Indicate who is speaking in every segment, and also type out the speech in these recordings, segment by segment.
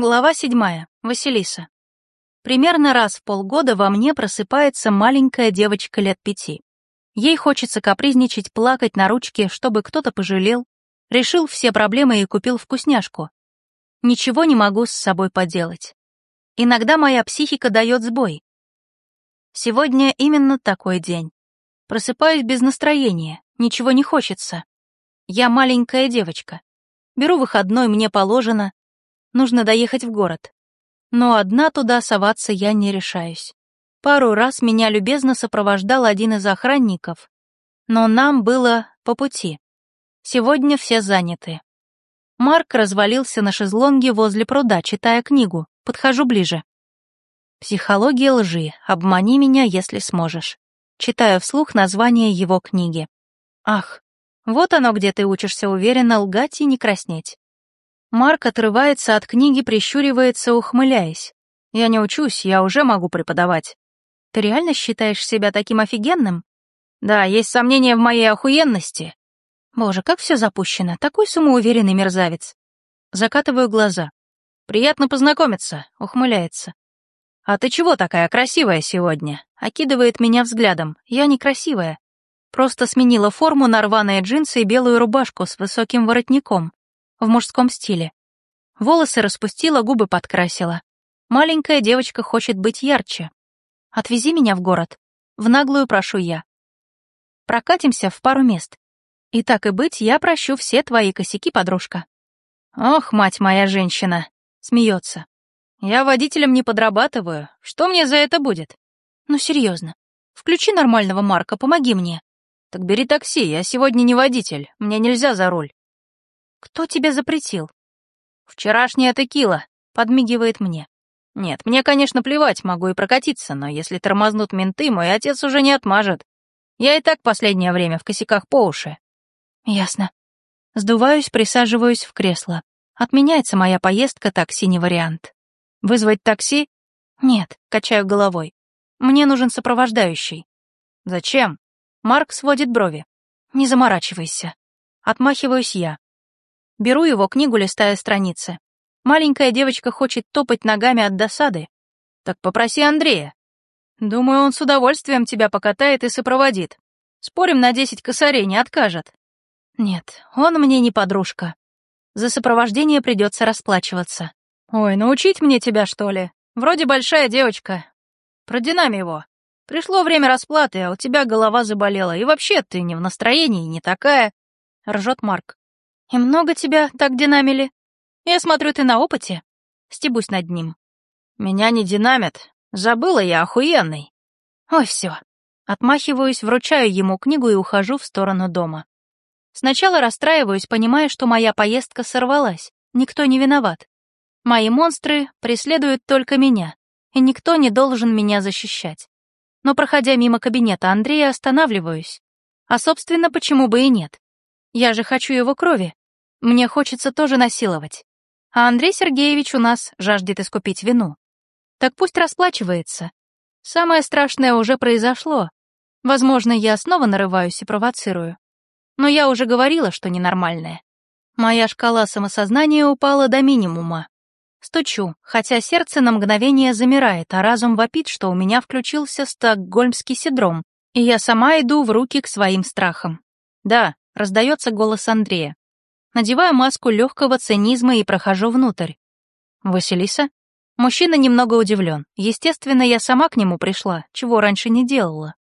Speaker 1: Глава седьмая. Василиса. Примерно раз в полгода во мне просыпается маленькая девочка лет пяти. Ей хочется капризничать, плакать на ручке, чтобы кто-то пожалел, решил все проблемы и купил вкусняшку. Ничего не могу с собой поделать. Иногда моя психика дает сбой. Сегодня именно такой день. Просыпаюсь без настроения, ничего не хочется. Я маленькая девочка. Беру выходной, мне положено, Нужно доехать в город. Но одна туда соваться я не решаюсь. Пару раз меня любезно сопровождал один из охранников, но нам было по пути. Сегодня все заняты. Марк развалился на шезлонге возле пруда, читая книгу. Подхожу ближе. «Психология лжи. Обмани меня, если сможешь». Читаю вслух название его книги. Ах, вот оно, где ты учишься уверенно лгать и не краснеть. Марк отрывается от книги, прищуривается, ухмыляясь. «Я не учусь, я уже могу преподавать». «Ты реально считаешь себя таким офигенным?» «Да, есть сомнения в моей охуенности». «Боже, как все запущено, такой самоуверенный мерзавец». Закатываю глаза. «Приятно познакомиться», — ухмыляется. «А ты чего такая красивая сегодня?» Окидывает меня взглядом. «Я некрасивая. Просто сменила форму на рваные джинсы и белую рубашку с высоким воротником в мужском стиле. Волосы распустила, губы подкрасила. Маленькая девочка хочет быть ярче. Отвези меня в город. В наглую прошу я. Прокатимся в пару мест. И так и быть, я прощу все твои косяки, подружка. Ох, мать моя женщина, смеется. Я водителем не подрабатываю. Что мне за это будет? Ну, серьезно. Включи нормального Марка, помоги мне. Так бери такси, я сегодня не водитель, мне нельзя за руль. «Кто тебе запретил?» «Вчерашняя текила», — подмигивает мне. «Нет, мне, конечно, плевать, могу и прокатиться, но если тормознут менты, мой отец уже не отмажет. Я и так последнее время в косяках по уши». «Ясно». Сдуваюсь, присаживаюсь в кресло. Отменяется моя поездка, такси не вариант. «Вызвать такси?» «Нет», — качаю головой. «Мне нужен сопровождающий». «Зачем?» Марк сводит брови. «Не заморачивайся». Отмахиваюсь я. Беру его книгу, листая страницы. Маленькая девочка хочет топать ногами от досады. Так попроси Андрея. Думаю, он с удовольствием тебя покатает и сопроводит. Спорим на десять косарей, не откажет. Нет, он мне не подружка. За сопровождение придется расплачиваться. Ой, научить мне тебя, что ли? Вроде большая девочка. Продинам его. Пришло время расплаты, а у тебя голова заболела. И вообще ты не в настроении, не такая. Ржет Марк. «И много тебя так динамили? Я смотрю, ты на опыте?» Стебусь над ним. «Меня не динамят. Забыла я охуенный». «Ой, все. Отмахиваюсь, вручаю ему книгу и ухожу в сторону дома. Сначала расстраиваюсь, понимая, что моя поездка сорвалась. Никто не виноват. Мои монстры преследуют только меня, и никто не должен меня защищать. Но, проходя мимо кабинета Андрея, останавливаюсь. А, собственно, почему бы и нет? Я же хочу его крови. Мне хочется тоже насиловать. А Андрей Сергеевич у нас жаждет искупить вину. Так пусть расплачивается. Самое страшное уже произошло. Возможно, я снова нарываюсь и провоцирую. Но я уже говорила, что ненормальная. Моя шкала самосознания упала до минимума. Стучу, хотя сердце на мгновение замирает, а разум вопит, что у меня включился стокгольмский синдром, и я сама иду в руки к своим страхам. Да, раздается голос Андрея. Надеваю маску легкого цинизма и прохожу внутрь. «Василиса?» Мужчина немного удивлен. Естественно, я сама к нему пришла, чего раньше не делала.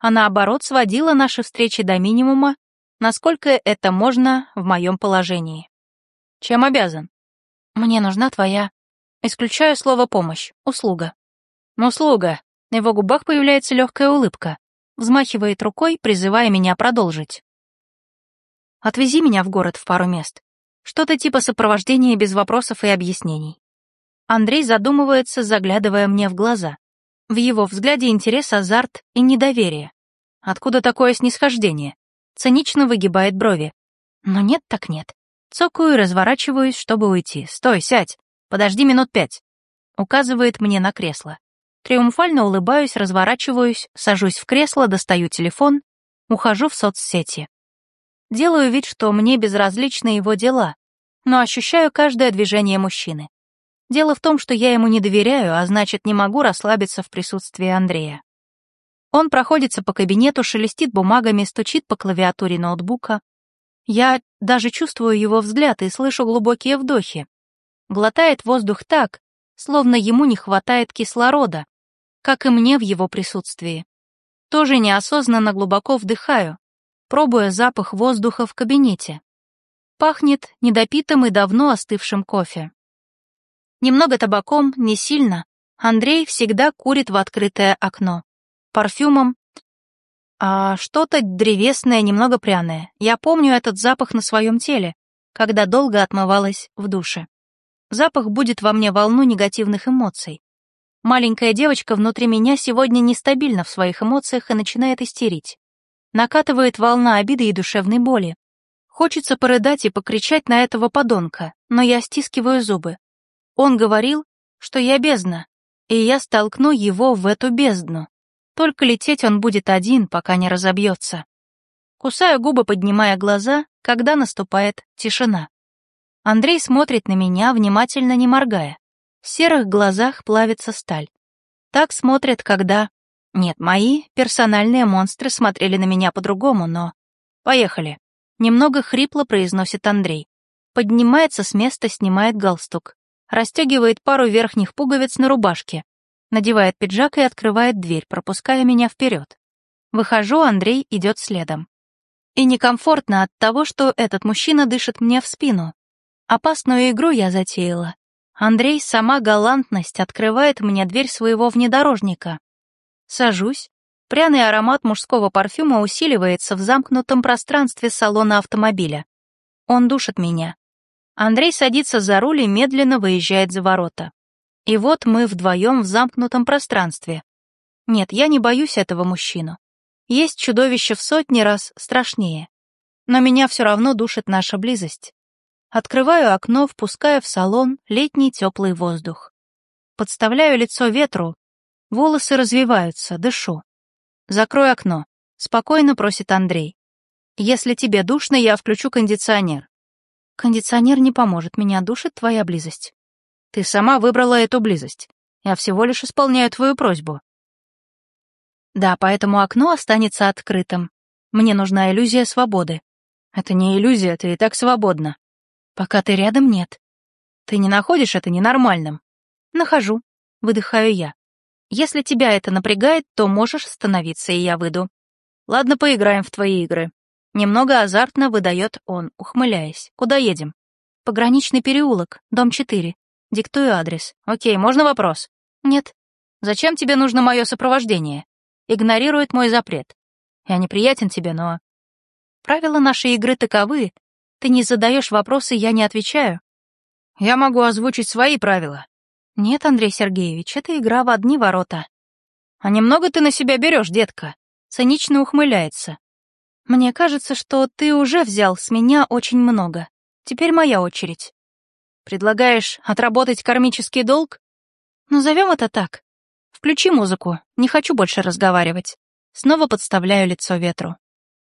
Speaker 1: А наоборот, сводила наши встречи до минимума, насколько это можно в моем положении. Чем обязан? Мне нужна твоя... Исключаю слово «помощь», услуга. «Услуга». На его губах появляется легкая улыбка. Взмахивает рукой, призывая меня продолжить. Отвези меня в город в пару мест. Что-то типа сопровождения без вопросов и объяснений. Андрей задумывается, заглядывая мне в глаза. В его взгляде интерес, азарт и недоверие. Откуда такое снисхождение? Цинично выгибает брови. Но нет так нет. Цокаю и разворачиваюсь, чтобы уйти. Стой, сядь. Подожди минут пять. Указывает мне на кресло. Триумфально улыбаюсь, разворачиваюсь, сажусь в кресло, достаю телефон, ухожу в соцсети. Делаю вид, что мне безразличны его дела, но ощущаю каждое движение мужчины. Дело в том, что я ему не доверяю, а значит, не могу расслабиться в присутствии Андрея. Он проходится по кабинету, шелестит бумагами, стучит по клавиатуре ноутбука. Я даже чувствую его взгляд и слышу глубокие вдохи. Глотает воздух так, словно ему не хватает кислорода, как и мне в его присутствии. Тоже неосознанно глубоко вдыхаю, пробуя запах воздуха в кабинете. Пахнет недопитым и давно остывшим кофе. Немного табаком, не сильно. Андрей всегда курит в открытое окно. Парфюмом. А что-то древесное, немного пряное. Я помню этот запах на своем теле, когда долго отмывалась в душе. Запах будет во мне волну негативных эмоций. Маленькая девочка внутри меня сегодня нестабильна в своих эмоциях и начинает истерить. Накатывает волна обиды и душевной боли. Хочется порыдать и покричать на этого подонка, но я стискиваю зубы. Он говорил, что я бездна, и я столкну его в эту бездну. Только лететь он будет один, пока не разобьется. Кусаю губы, поднимая глаза, когда наступает тишина. Андрей смотрит на меня, внимательно не моргая. В серых глазах плавится сталь. Так смотрят, когда... Нет, мои персональные монстры смотрели на меня по-другому, но... Поехали. Немного хрипло произносит Андрей. Поднимается с места, снимает галстук расстегивает пару верхних пуговиц на рубашке, надевает пиджак и открывает дверь, пропуская меня вперед. Выхожу, Андрей идет следом. И некомфортно от того, что этот мужчина дышит мне в спину. Опасную игру я затеяла. Андрей, сама галантность, открывает мне дверь своего внедорожника. Сажусь. Пряный аромат мужского парфюма усиливается в замкнутом пространстве салона автомобиля. Он душит меня. Андрей садится за руль и медленно выезжает за ворота. И вот мы вдвоем в замкнутом пространстве. Нет, я не боюсь этого мужчину. Есть чудовище в сотни раз страшнее. Но меня все равно душит наша близость. Открываю окно, впуская в салон летний теплый воздух. Подставляю лицо ветру, волосы развиваются, дышу. «Закрой окно», — спокойно просит Андрей. «Если тебе душно, я включу кондиционер. Кондиционер не поможет, меня душит твоя близость. Ты сама выбрала эту близость. Я всего лишь исполняю твою просьбу. Да, поэтому окно останется открытым. Мне нужна иллюзия свободы. Это не иллюзия, ты и так свободна. Пока ты рядом, нет. Ты не находишь это ненормальным? Нахожу. Выдыхаю я. Если тебя это напрягает, то можешь остановиться, и я выйду. Ладно, поиграем в твои игры. Немного азартно выдает он, ухмыляясь. Куда едем? Пограничный переулок, дом 4. Диктую адрес. Окей, можно вопрос? Нет. Зачем тебе нужно мое сопровождение? Игнорирует мой запрет. Я неприятен тебе, но... Правила нашей игры таковы. Ты не задаешь вопросы, я не отвечаю. Я могу озвучить свои правила. Нет, Андрей Сергеевич, это игра в одни ворота. А немного ты на себя берешь, детка. Цинично ухмыляется. Мне кажется, что ты уже взял с меня очень много. Теперь моя очередь. Предлагаешь отработать кармический долг? Назовем это так. Включи музыку, не хочу больше разговаривать. Снова подставляю лицо ветру.